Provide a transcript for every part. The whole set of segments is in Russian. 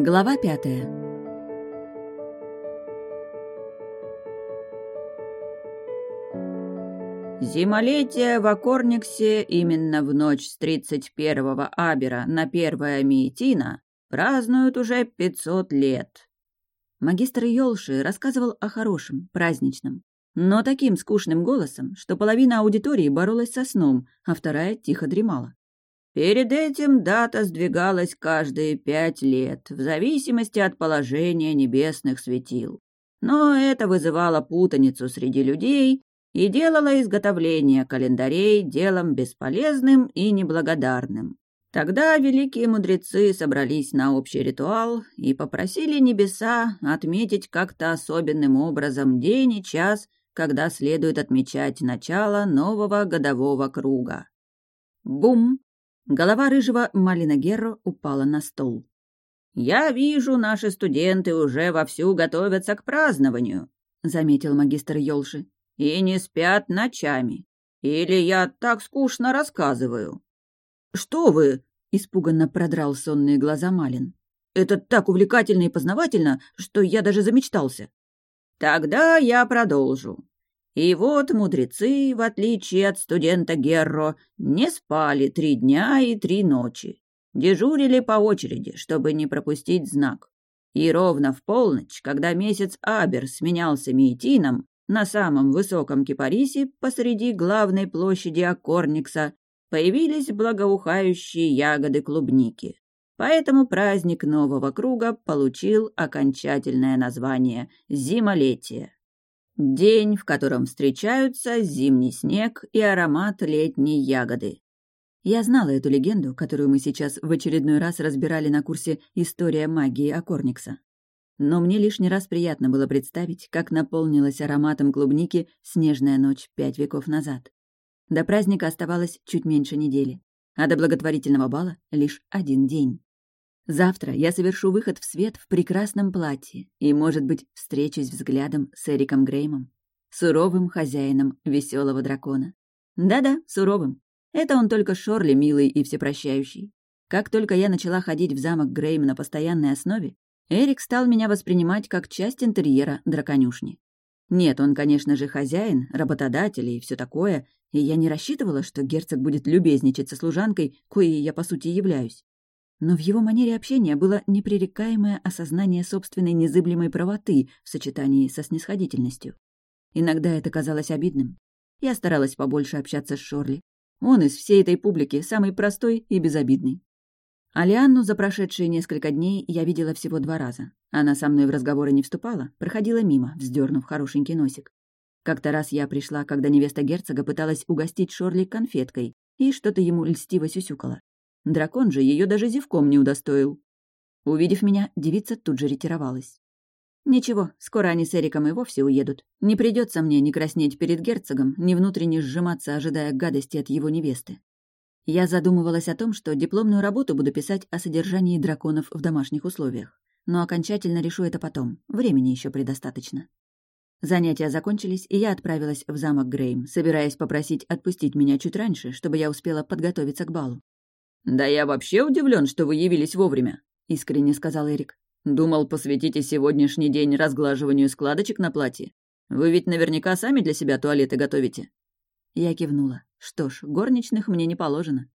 Глава пятая. Зимолетие в Акорниксе именно в ночь с 31-го Абера на 1 Миетина празднуют уже 500 лет. Магистр Йолши рассказывал о хорошем, праздничном, но таким скучным голосом, что половина аудитории боролась со сном, а вторая тихо дремала. Перед этим дата сдвигалась каждые пять лет, в зависимости от положения небесных светил. Но это вызывало путаницу среди людей и делало изготовление календарей делом бесполезным и неблагодарным. Тогда великие мудрецы собрались на общий ритуал и попросили небеса отметить как-то особенным образом день и час, когда следует отмечать начало нового годового круга. Бум! Голова рыжего Малина Герро упала на стол. «Я вижу, наши студенты уже вовсю готовятся к празднованию», — заметил магистр Йолши. «И не спят ночами. Или я так скучно рассказываю?» «Что вы?» — испуганно продрал сонные глаза Малин. «Это так увлекательно и познавательно, что я даже замечтался». «Тогда я продолжу. И вот мудрецы, в отличие от студента Герро, не спали три дня и три ночи. Дежурили по очереди, чтобы не пропустить знак. И ровно в полночь, когда месяц Абер сменялся Мейтином, на самом высоком кипарисе посреди главной площади Акорникса появились благоухающие ягоды клубники. Поэтому праздник нового круга получил окончательное название «Зимолетие». День, в котором встречаются зимний снег и аромат летней ягоды. Я знала эту легенду, которую мы сейчас в очередной раз разбирали на курсе «История магии Акорникса». Но мне лишний раз приятно было представить, как наполнилась ароматом клубники снежная ночь пять веков назад. До праздника оставалось чуть меньше недели, а до благотворительного бала — лишь один день. Завтра я совершу выход в свет в прекрасном платье и, может быть, встречусь взглядом с Эриком Греймом, суровым хозяином веселого дракона. Да-да, суровым. Это он только Шорли милый и всепрощающий. Как только я начала ходить в замок Грейм на постоянной основе, Эрик стал меня воспринимать как часть интерьера драконюшни. Нет, он, конечно же, хозяин, работодатель и все такое, и я не рассчитывала, что герцог будет любезничать со служанкой, коей я, по сути, являюсь. Но в его манере общения было непререкаемое осознание собственной незыблемой правоты в сочетании со снисходительностью. Иногда это казалось обидным. Я старалась побольше общаться с Шорли. Он из всей этой публики самый простой и безобидный. Алианну за прошедшие несколько дней я видела всего два раза. Она со мной в разговоры не вступала, проходила мимо, вздернув хорошенький носик. Как-то раз я пришла, когда невеста герцога пыталась угостить Шорли конфеткой, и что-то ему льстиво сюсюкала. Дракон же ее даже зевком не удостоил. Увидев меня, девица тут же ретировалась. Ничего, скоро они с Эриком и вовсе уедут. Не придется мне ни краснеть перед герцогом, ни внутренне сжиматься, ожидая гадости от его невесты. Я задумывалась о том, что дипломную работу буду писать о содержании драконов в домашних условиях. Но окончательно решу это потом. Времени еще предостаточно. Занятия закончились, и я отправилась в замок Грейм, собираясь попросить отпустить меня чуть раньше, чтобы я успела подготовиться к балу. «Да я вообще удивлен, что вы явились вовремя», — искренне сказал Эрик. «Думал, посвятите сегодняшний день разглаживанию складочек на платье. Вы ведь наверняка сами для себя туалеты готовите». Я кивнула. Что ж, горничных мне не положено.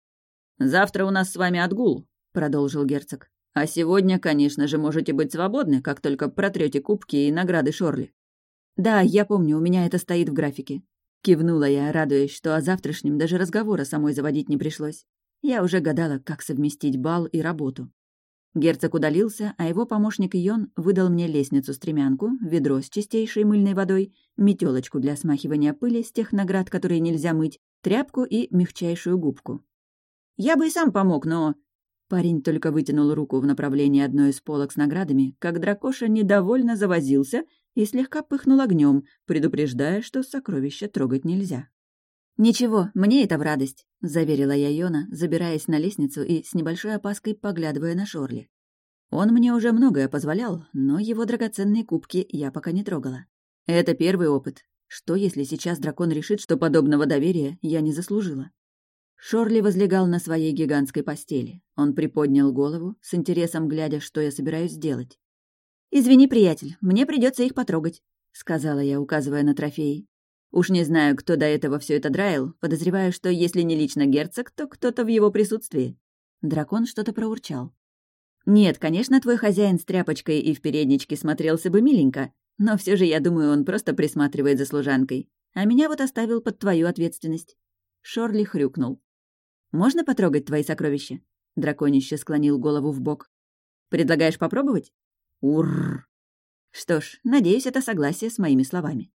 «Завтра у нас с вами отгул», — продолжил герцог. «А сегодня, конечно же, можете быть свободны, как только протрете кубки и награды Шорли». «Да, я помню, у меня это стоит в графике». Кивнула я, радуясь, что о завтрашнем даже разговора самой заводить не пришлось. Я уже гадала, как совместить бал и работу. Герцог удалился, а его помощник Йон выдал мне лестницу-стремянку, ведро с чистейшей мыльной водой, метелочку для смахивания пыли с тех наград, которые нельзя мыть, тряпку и мягчайшую губку. «Я бы и сам помог, но...» Парень только вытянул руку в направлении одной из полок с наградами, как дракоша недовольно завозился и слегка пыхнул огнем, предупреждая, что сокровища трогать нельзя. «Ничего, мне это в радость», — заверила я Йона, забираясь на лестницу и с небольшой опаской поглядывая на Шорли. Он мне уже многое позволял, но его драгоценные кубки я пока не трогала. Это первый опыт. Что, если сейчас дракон решит, что подобного доверия я не заслужила? Шорли возлегал на своей гигантской постели. Он приподнял голову, с интересом глядя, что я собираюсь сделать. «Извини, приятель, мне придется их потрогать», — сказала я, указывая на трофеи. Уж не знаю, кто до этого все это драил, подозреваю, что если не лично герцог, то кто-то в его присутствии. Дракон что-то проурчал. «Нет, конечно, твой хозяин с тряпочкой и в передничке смотрелся бы миленько, но все же, я думаю, он просто присматривает за служанкой. А меня вот оставил под твою ответственность». Шорли хрюкнул. «Можно потрогать твои сокровища?» Драконище склонил голову в бок. «Предлагаешь попробовать?» «Уррр!» Что ж, надеюсь, это согласие с моими словами.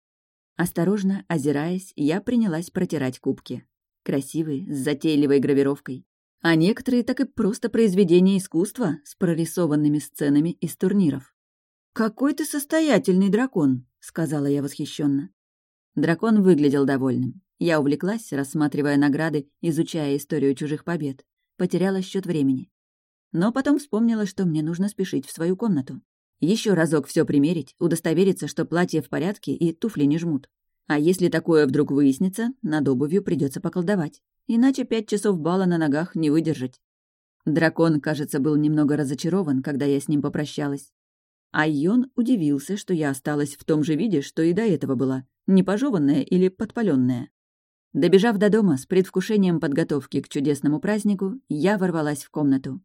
Осторожно, озираясь, я принялась протирать кубки. Красивые, с затейливой гравировкой. А некоторые так и просто произведения искусства с прорисованными сценами из турниров. «Какой ты состоятельный дракон!» — сказала я восхищенно. Дракон выглядел довольным. Я увлеклась, рассматривая награды, изучая историю чужих побед. Потеряла счет времени. Но потом вспомнила, что мне нужно спешить в свою комнату. Еще разок все примерить, удостовериться, что платье в порядке и туфли не жмут. А если такое вдруг выяснится, над обувью придется поколдовать. Иначе пять часов бала на ногах не выдержать. Дракон, кажется, был немного разочарован, когда я с ним попрощалась. А Йон удивился, что я осталась в том же виде, что и до этого была, не пожеванная или подпаленная. Добежав до дома с предвкушением подготовки к чудесному празднику, я ворвалась в комнату.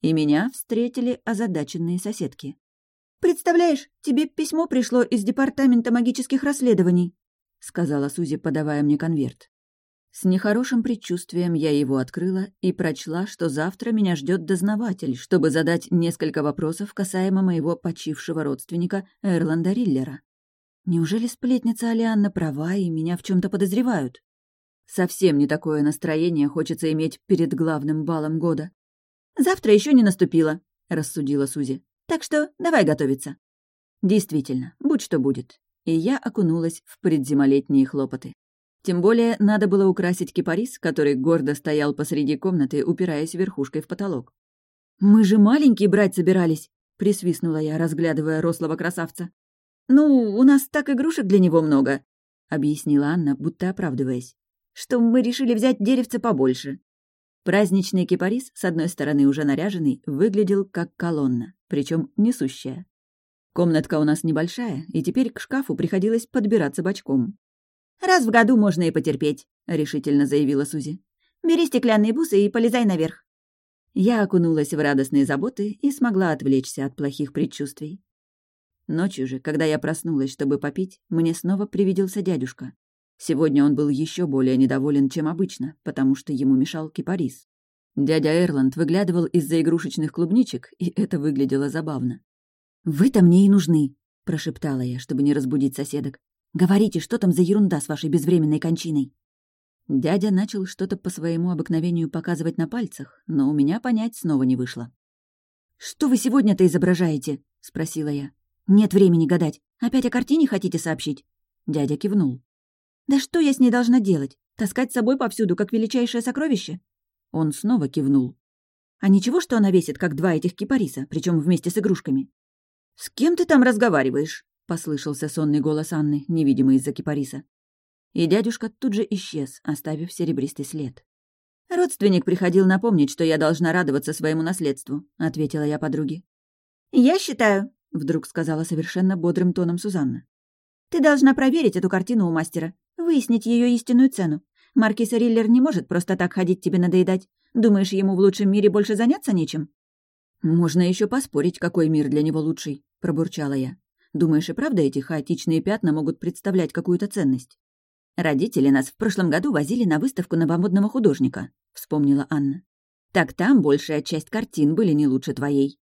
И меня встретили озадаченные соседки. «Представляешь, тебе письмо пришло из Департамента магических расследований», — сказала Сузи, подавая мне конверт. С нехорошим предчувствием я его открыла и прочла, что завтра меня ждет дознаватель, чтобы задать несколько вопросов касаемо моего почившего родственника Эрланда Риллера. Неужели сплетница Алианна права и меня в чем то подозревают? Совсем не такое настроение хочется иметь перед главным балом года. «Завтра еще не наступило», — рассудила Сузи. «Так что давай готовиться». Действительно, будь что будет. И я окунулась в предзимолетние хлопоты. Тем более надо было украсить кипарис, который гордо стоял посреди комнаты, упираясь верхушкой в потолок. «Мы же маленький брать собирались», — присвистнула я, разглядывая рослого красавца. «Ну, у нас так игрушек для него много», — объяснила Анна, будто оправдываясь что мы решили взять деревце побольше. Праздничный кипарис, с одной стороны уже наряженный, выглядел как колонна, причем несущая. Комнатка у нас небольшая, и теперь к шкафу приходилось подбираться бочком. «Раз в году можно и потерпеть», — решительно заявила Сузи. «Бери стеклянные бусы и полезай наверх». Я окунулась в радостные заботы и смогла отвлечься от плохих предчувствий. Ночью же, когда я проснулась, чтобы попить, мне снова привиделся дядюшка. Сегодня он был еще более недоволен, чем обычно, потому что ему мешал кипарис. Дядя Эрланд выглядывал из-за игрушечных клубничек, и это выглядело забавно. «Вы-то мне и нужны», — прошептала я, чтобы не разбудить соседок. «Говорите, что там за ерунда с вашей безвременной кончиной?» Дядя начал что-то по своему обыкновению показывать на пальцах, но у меня понять снова не вышло. «Что вы сегодня-то изображаете?» — спросила я. «Нет времени гадать. Опять о картине хотите сообщить?» Дядя кивнул. «Да что я с ней должна делать? Таскать с собой повсюду, как величайшее сокровище?» Он снова кивнул. «А ничего, что она весит, как два этих кипариса, причем вместе с игрушками?» «С кем ты там разговариваешь?» — послышался сонный голос Анны, невидимый из-за кипариса. И дядюшка тут же исчез, оставив серебристый след. «Родственник приходил напомнить, что я должна радоваться своему наследству», — ответила я подруге. «Я считаю», — вдруг сказала совершенно бодрым тоном Сузанна. «Ты должна проверить эту картину у мастера выяснить ее истинную цену. Маркис Риллер не может просто так ходить тебе надоедать. Думаешь, ему в лучшем мире больше заняться нечем?» «Можно еще поспорить, какой мир для него лучший», — пробурчала я. «Думаешь, и правда эти хаотичные пятна могут представлять какую-то ценность?» «Родители нас в прошлом году возили на выставку новомодного художника», — вспомнила Анна. «Так там большая часть картин были не лучше твоей».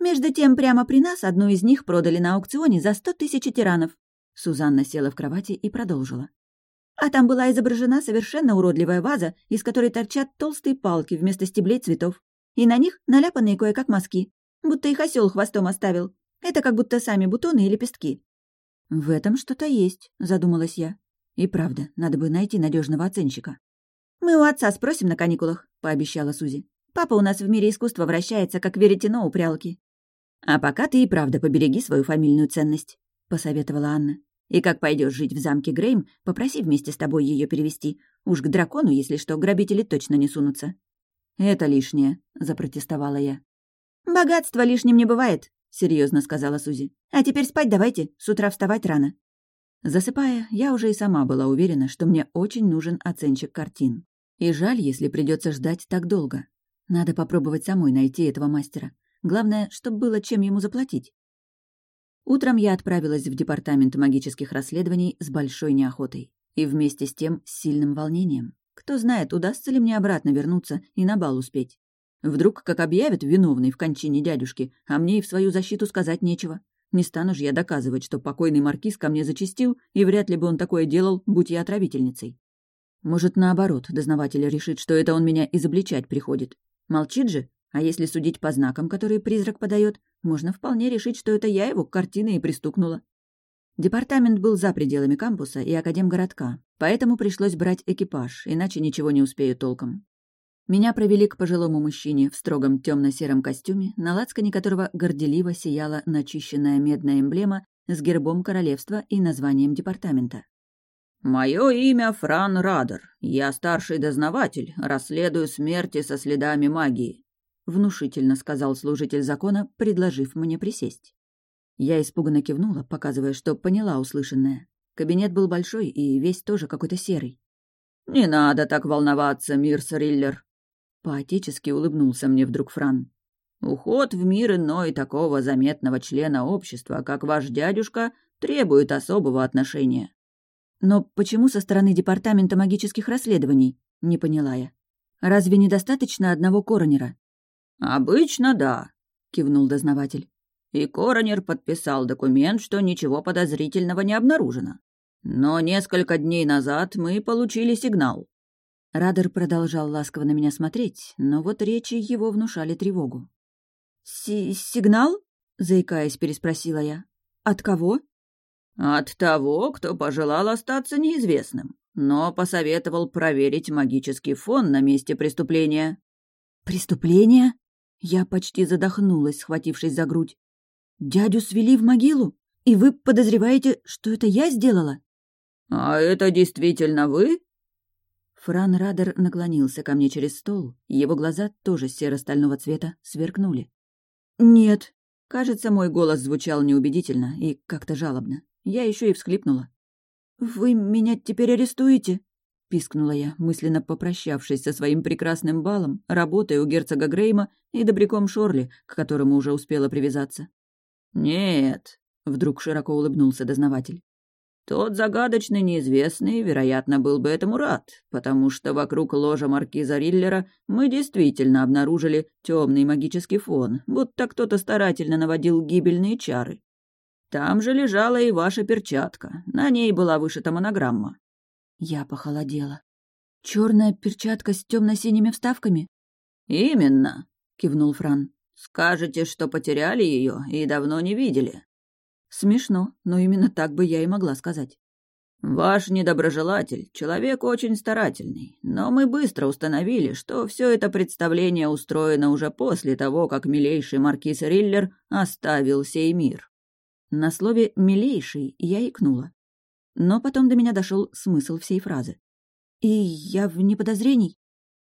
«Между тем, прямо при нас одну из них продали на аукционе за сто тысяч тиранов». Сузанна села в кровати и продолжила. А там была изображена совершенно уродливая ваза, из которой торчат толстые палки вместо стеблей цветов. И на них наляпанные кое-как мазки, будто их осел хвостом оставил. Это как будто сами бутоны и лепестки. «В этом что-то есть», — задумалась я. «И правда, надо бы найти надежного оценщика». «Мы у отца спросим на каникулах», — пообещала Сузи. «Папа у нас в мире искусства вращается, как веретено у прялки». «А пока ты и правда побереги свою фамильную ценность», — посоветовала Анна. И как пойдешь жить в замке Грейм, попроси вместе с тобой ее перевести. Уж к дракону, если что, грабители точно не сунутся». «Это лишнее», — запротестовала я. «Богатство лишним не бывает», — серьезно сказала Сузи. «А теперь спать давайте, с утра вставать рано». Засыпая, я уже и сама была уверена, что мне очень нужен оценщик картин. И жаль, если придется ждать так долго. Надо попробовать самой найти этого мастера. Главное, чтобы было чем ему заплатить. Утром я отправилась в департамент магических расследований с большой неохотой. И вместе с тем с сильным волнением. Кто знает, удастся ли мне обратно вернуться и на бал успеть. Вдруг как объявят виновный в кончине дядюшки, а мне и в свою защиту сказать нечего. Не стану же я доказывать, что покойный маркиз ко мне зачистил, и вряд ли бы он такое делал, будь я отравительницей. Может, наоборот, дознаватель решит, что это он меня изобличать приходит. Молчит же, а если судить по знакам, которые призрак подает, можно вполне решить, что это я его картиной и пристукнула. Департамент был за пределами кампуса и академгородка, поэтому пришлось брать экипаж, иначе ничего не успею толком. Меня провели к пожилому мужчине в строгом темно-сером костюме, на лацкане которого горделиво сияла начищенная медная эмблема с гербом королевства и названием департамента. «Мое имя Фран Радер. Я старший дознаватель, расследую смерти со следами магии», — внушительно сказал служитель закона, предложив мне присесть. Я испуганно кивнула, показывая, что поняла услышанное. Кабинет был большой и весь тоже какой-то серый. «Не надо так волноваться, Мирс Риллер», — поотечески улыбнулся мне вдруг Фран. «Уход в мир иной такого заметного члена общества, как ваш дядюшка, требует особого отношения». «Но почему со стороны Департамента магических расследований?» — не поняла я. «Разве недостаточно одного коронера?» «Обычно да», — кивнул дознаватель. И коронер подписал документ, что ничего подозрительного не обнаружено. Но несколько дней назад мы получили сигнал. Радер продолжал ласково на меня смотреть, но вот речи его внушали тревогу. «Сигнал?» — заикаясь, переспросила я. «От кого?» «От того, кто пожелал остаться неизвестным, но посоветовал проверить магический фон на месте преступления». «Преступление?» Я почти задохнулась, схватившись за грудь. «Дядю свели в могилу? И вы подозреваете, что это я сделала?» «А это действительно вы?» Фран Радер наклонился ко мне через стол, его глаза, тоже серо-стального цвета, сверкнули. «Нет». Кажется, мой голос звучал неубедительно и как-то жалобно. Я еще и всхлипнула. «Вы меня теперь арестуете?» — пискнула я, мысленно попрощавшись со своим прекрасным балом, работой у герцога Грейма и добряком Шорли, к которому уже успела привязаться. «Нет», — вдруг широко улыбнулся дознаватель. «Тот загадочный неизвестный, вероятно, был бы этому рад, потому что вокруг ложа маркиза Риллера мы действительно обнаружили темный магический фон, будто кто-то старательно наводил гибельные чары. Там же лежала и ваша перчатка, на ней была вышита монограмма». Я похолодела. Черная перчатка с темно-синими вставками?» «Именно», — кивнул Фран. Скажете, что потеряли ее и давно не видели. Смешно, но именно так бы я и могла сказать. Ваш недоброжелатель — человек очень старательный, но мы быстро установили, что все это представление устроено уже после того, как милейший маркиз Риллер оставил сей мир. На слове «милейший» я икнула. Но потом до меня дошел смысл всей фразы. «И я вне подозрений?»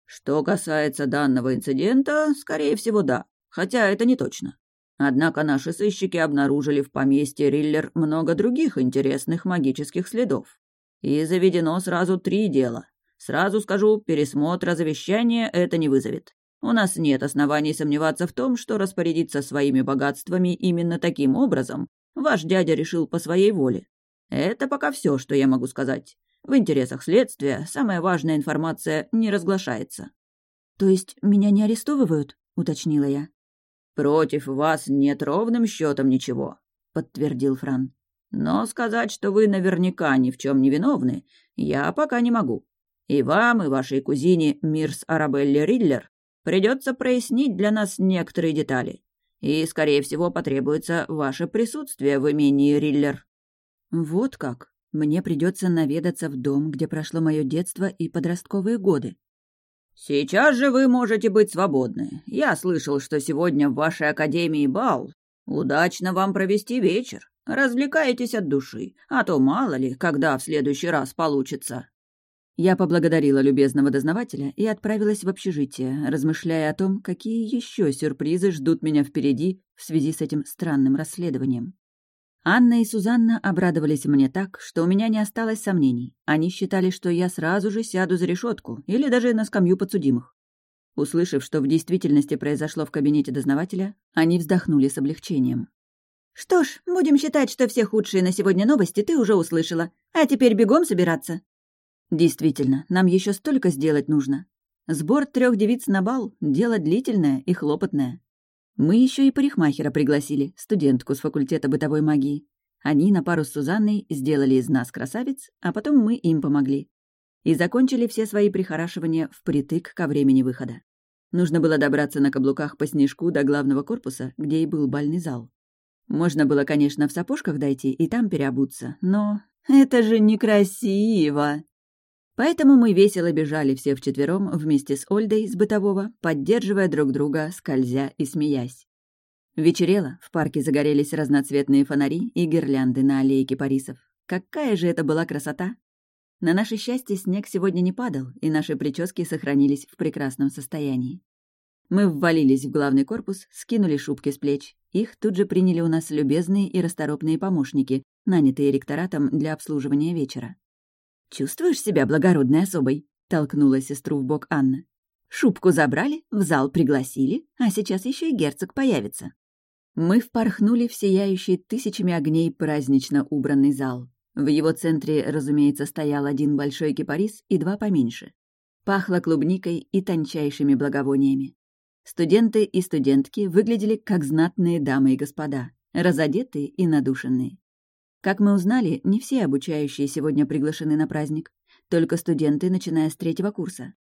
Что касается данного инцидента, скорее всего, да хотя это не точно. Однако наши сыщики обнаружили в поместье Риллер много других интересных магических следов. И заведено сразу три дела. Сразу скажу, пересмотра завещания это не вызовет. У нас нет оснований сомневаться в том, что распорядиться своими богатствами именно таким образом ваш дядя решил по своей воле. Это пока все, что я могу сказать. В интересах следствия самая важная информация не разглашается. «То есть меня не арестовывают?» — уточнила я. «Против вас нет ровным счетом ничего», — подтвердил Фран. «Но сказать, что вы наверняка ни в чем не виновны, я пока не могу. И вам, и вашей кузине Мирс Арабелли Риллер придется прояснить для нас некоторые детали. И, скорее всего, потребуется ваше присутствие в имении Риллер». «Вот как. Мне придется наведаться в дом, где прошло мое детство и подростковые годы. «Сейчас же вы можете быть свободны. Я слышал, что сегодня в вашей академии бал. Удачно вам провести вечер. Развлекайтесь от души, а то мало ли, когда в следующий раз получится». Я поблагодарила любезного дознавателя и отправилась в общежитие, размышляя о том, какие еще сюрпризы ждут меня впереди в связи с этим странным расследованием. Анна и Сузанна обрадовались мне так, что у меня не осталось сомнений. Они считали, что я сразу же сяду за решетку или даже на скамью подсудимых. Услышав, что в действительности произошло в кабинете дознавателя, они вздохнули с облегчением. «Что ж, будем считать, что все худшие на сегодня новости ты уже услышала. А теперь бегом собираться». Действительно, нам еще столько сделать нужно. Сбор трех девиц на бал — дело длительное и хлопотное. Мы еще и парикмахера пригласили, студентку с факультета бытовой магии. Они на пару с Сузанной сделали из нас красавиц, а потом мы им помогли. И закончили все свои прихорашивания впритык ко времени выхода. Нужно было добраться на каблуках по снежку до главного корпуса, где и был бальный зал. Можно было, конечно, в сапожках дойти и там переобуться, но это же некрасиво. Поэтому мы весело бежали все вчетвером вместе с Ольдой с бытового, поддерживая друг друга, скользя и смеясь. Вечерело, в парке загорелись разноцветные фонари и гирлянды на аллее кипарисов. Какая же это была красота! На наше счастье снег сегодня не падал, и наши прически сохранились в прекрасном состоянии. Мы ввалились в главный корпус, скинули шубки с плеч. Их тут же приняли у нас любезные и расторопные помощники, нанятые ректоратом для обслуживания вечера. «Чувствуешь себя благородной особой?» — толкнула сестру в бок Анна. «Шубку забрали, в зал пригласили, а сейчас еще и герцог появится». Мы впорхнули в сияющий тысячами огней празднично убранный зал. В его центре, разумеется, стоял один большой кипарис и два поменьше. Пахло клубникой и тончайшими благовониями. Студенты и студентки выглядели как знатные дамы и господа, разодетые и надушенные. Как мы узнали, не все обучающие сегодня приглашены на праздник, только студенты, начиная с третьего курса.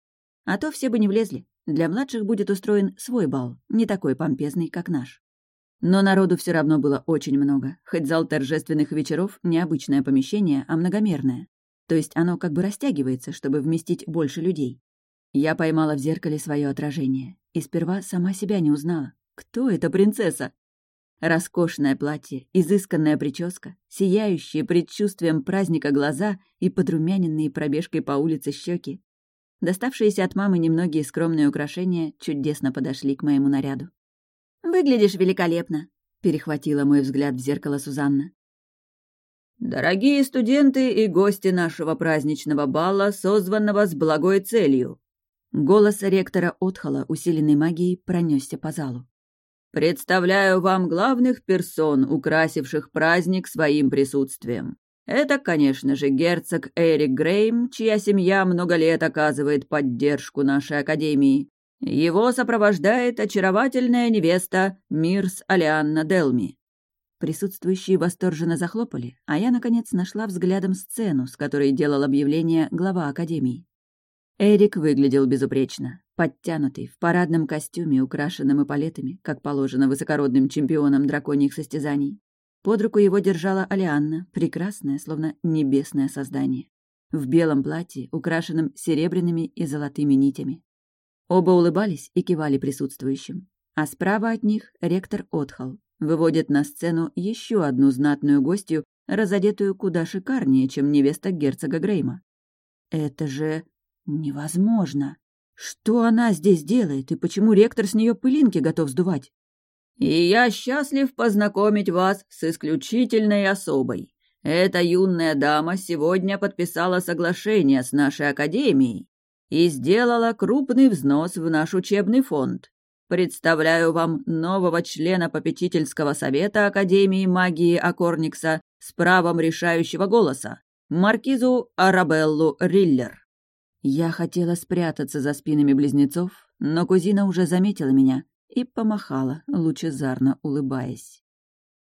А то все бы не влезли. Для младших будет устроен свой бал, не такой помпезный, как наш. Но народу все равно было очень много, хоть зал торжественных вечеров — не обычное помещение, а многомерное. То есть оно как бы растягивается, чтобы вместить больше людей. Я поймала в зеркале свое отражение и сперва сама себя не узнала. Кто эта принцесса? Роскошное платье, изысканная прическа, сияющие предчувствием праздника глаза и подрумяненные пробежкой по улице щеки. Доставшиеся от мамы немногие скромные украшения чудесно подошли к моему наряду. «Выглядишь великолепно», — перехватила мой взгляд в зеркало Сузанна. «Дорогие студенты и гости нашего праздничного бала, созванного с благой целью!» Голос ректора Отхола, усиленный магией, пронесся по залу. Представляю вам главных персон, украсивших праздник своим присутствием. Это, конечно же, герцог Эрик Грейм, чья семья много лет оказывает поддержку нашей академии. Его сопровождает очаровательная невеста Мирс Алианна Делми. Присутствующие восторженно захлопали, а я, наконец, нашла взглядом сцену, с которой делал объявление глава академии. Эрик выглядел безупречно, подтянутый, в парадном костюме, украшенном эполетами, как положено высокородным чемпионам драконьих состязаний. Под руку его держала Алианна, прекрасное, словно небесное создание, в белом платье, украшенном серебряными и золотыми нитями. Оба улыбались и кивали присутствующим. А справа от них ректор Отхал выводит на сцену еще одну знатную гостью, разодетую куда шикарнее, чем невеста герцога Грейма. Это же Невозможно. Что она здесь делает и почему ректор с нее пылинки готов сдувать? И я счастлив познакомить вас с исключительной особой. Эта юная дама сегодня подписала соглашение с нашей академией и сделала крупный взнос в наш учебный фонд. Представляю вам нового члена попечительского совета Академии магии Акорникса с правом решающего голоса, маркизу Арабеллу Риллер. Я хотела спрятаться за спинами близнецов, но кузина уже заметила меня и помахала, лучезарно улыбаясь.